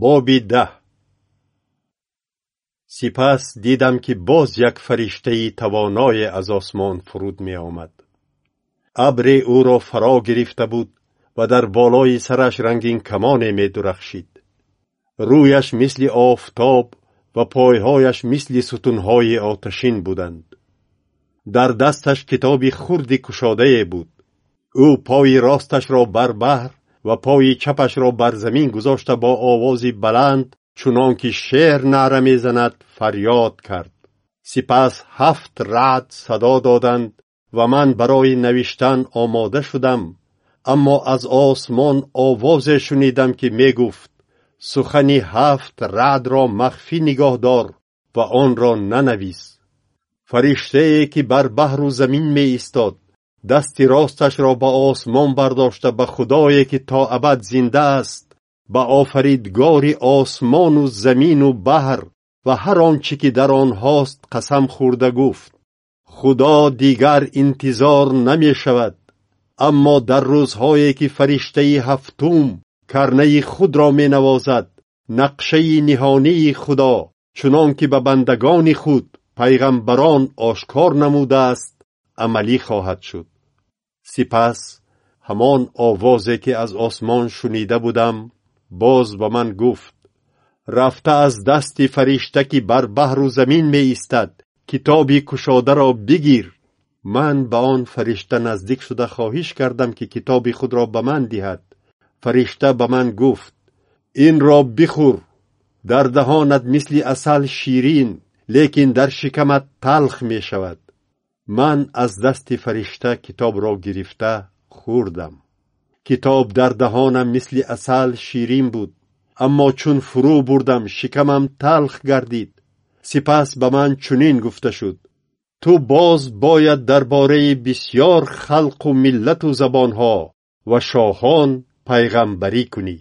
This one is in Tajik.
боби даҳ. Сипас дидам ки боз як фариштаи тавоное аз осмон фуруд меомад. Абре ӯро фаро гирифта буд ва дар болои сараш рангин камоне медурахшид. Рӯяш мисли офтоб ва пойҳояш мисли сутунҳои оташин буданд. Дар дасташ китоби хурди кушодае буд. Ӯ пои росташро бар баҳр ва пои чапашро бар замин гузошта бо овози баланд чунон ки шер наъра мезанад фарёд кард. Сипас ҳафт раъд садо доданд ва ман барои навиштан омода шудам. Аммо аз осмон овозе шунидам ки мегуфт сухани ҳафт раъдро махфӣ нигоҳ дор ва онро нанавис фариштае ки бар баҳру замин меистод дасти росташро ба осмон бардошта ба худое ки то абад зинда аст ба офаридгори осмону замину баҳр ва ҳар он чӣ ки дар онҳост қасам хӯрда гуфт. Худо дигар интизор намешавад аммо дар рӯзҳое ки фариштаи ҳафтум карнаи худро менавозад нақшаи ниҳонии худо чунон ки ба бандагони худ пайғамбарон ошкор намудааст амалӣ хоҳад шуд сипас ҳамон овозе ки аз осмон шунида будам боз ба ман гуфт рафта аз дасти фаришта ки бар баҳру замин меистад китоби кушодаро бигир ман ба он фаришта наздик шуда хоҳиш кардам ки китоби худро ба ман диҳад. Фаришта ба ман гуфт инро бихӯр дар даҳонат мисли асал ширин лекин дар шикамат талх мешавад ман аз дасти фаришта китобро гирифта хӯрдам. Китоб дар даҳонам мисли асал ширин буд. Аммо чун фурӯ бурдам шикамам талх гардид. Сипас ба ман чунин гуфта шуд. Ту боз бояд дар бораи бисьёр халқу миллату забонҳо ва шоҳон пайғамбарӣ кунӣ